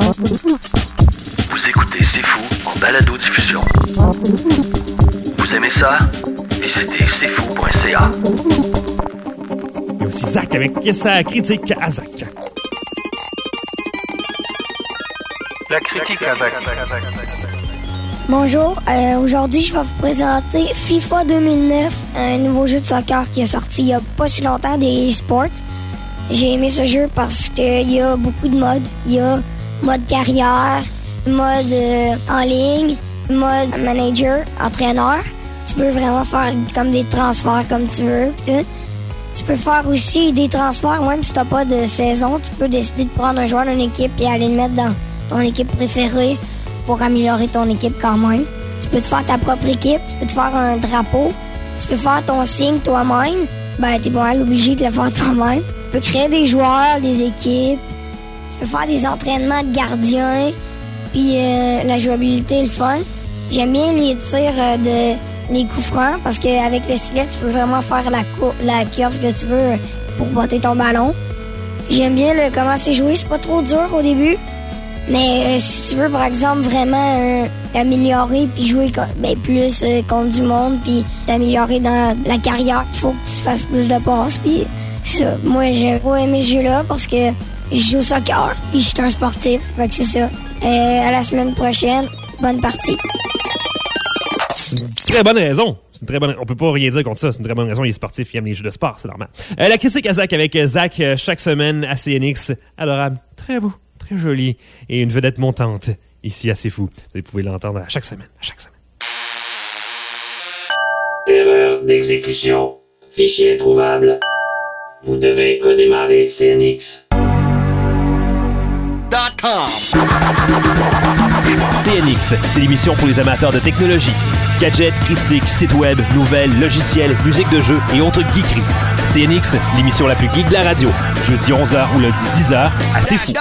Vous écoutez C'est Fou en balado-diffusion. Vous aimez ça? Visitez c'estfou.ca. Il y a aussi Zach avec sa critique à Zach. La critique à Zach. Bonjour, euh, aujourd'hui je vais vous présenter FIFA 2009, un nouveau jeu de soccer qui est sorti il y a pas si longtemps des esports. J'ai aimé ce jeu parce qu'il y a beaucoup de modes. Il y a mode carrière, mode euh, en ligne, mode manager, entraîneur. Tu peux vraiment faire comme des transferts comme tu veux. Tu peux faire aussi des transferts, même si tu n'as pas de saison. Tu peux décider de prendre un joueur d'une équipe et aller le mettre dans ton équipe préférée pour améliorer ton équipe quand même. Tu peux te faire ta propre équipe, tu peux te faire un drapeau, tu peux faire ton signe toi-même. Ben, t'es pas obligé de le faire toi-même. Tu peux créer des joueurs, des équipes. Tu peux faire des entraînements de gardiens. Puis euh, la jouabilité le fun. J'aime bien les tirs euh, de les coups francs parce qu'avec le stylet, tu peux vraiment faire la, cou- la que tu veux pour botter ton ballon. J'aime bien le, comment c'est joué. C'est pas trop dur au début. Mais euh, si tu veux, par exemple, vraiment t'améliorer puis jouer ben, plus contre du monde puis t'améliorer dans la carrière, il faut que tu fasses plus de passes. Puis ça. Moi, j'ai pas aimé ce jeu-là parce que je joue au soccer puis je suis un sportif. Fait que c'est ça. Euh, à la semaine prochaine. Bonne partie. Très bonne raison. C'est une très bonne. On peut pas rien dire contre ça. C'est une très bonne raison. Il est sportif, il aime les jeux de sport, c'est normal. Euh, la critique à Zach avec euh, Zach euh, chaque semaine à CNX. Adorable, très beau, très joli et une vedette montante ici assez fou. Vous pouvez l'entendre à chaque semaine, à chaque semaine. Erreur d'exécution. Fichier introuvable. Vous devez redémarrer CNX. CNX, c'est l'émission pour les amateurs de technologie. Gadgets, critiques, sites web, nouvelles, logiciels, musique de jeu et autres geekeries. CNX, l'émission la plus geek de la radio. Jeudi 11h ou lundi 10h, à fou.